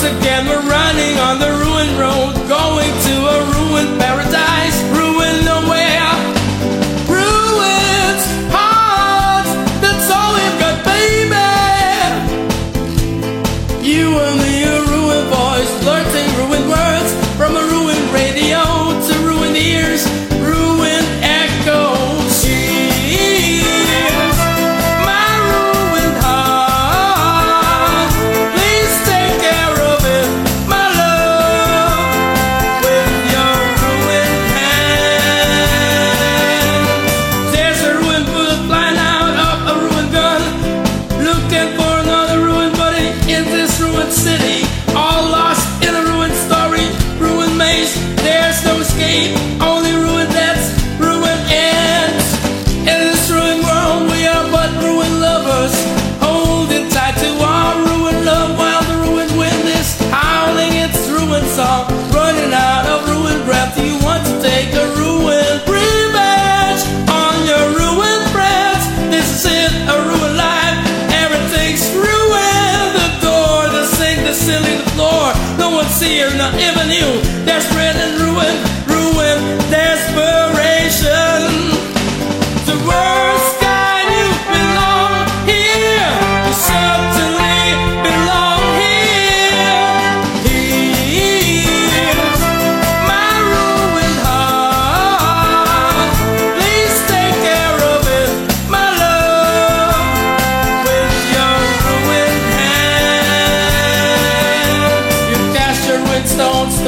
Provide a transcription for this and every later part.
once again we're running on the ruined road, going to a ruined paradise, ruined nowhere. Ruins, hearts, that's all we've got, baby. You and me. sincere, not even you. desperate and ruin, ruin, desperation.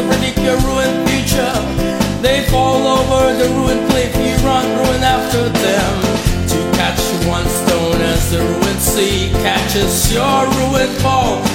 to predict your ruined future. They fall over the ruined cliff, you run, ruin after them. To catch one stone as the ruined sea catches your ruined ball.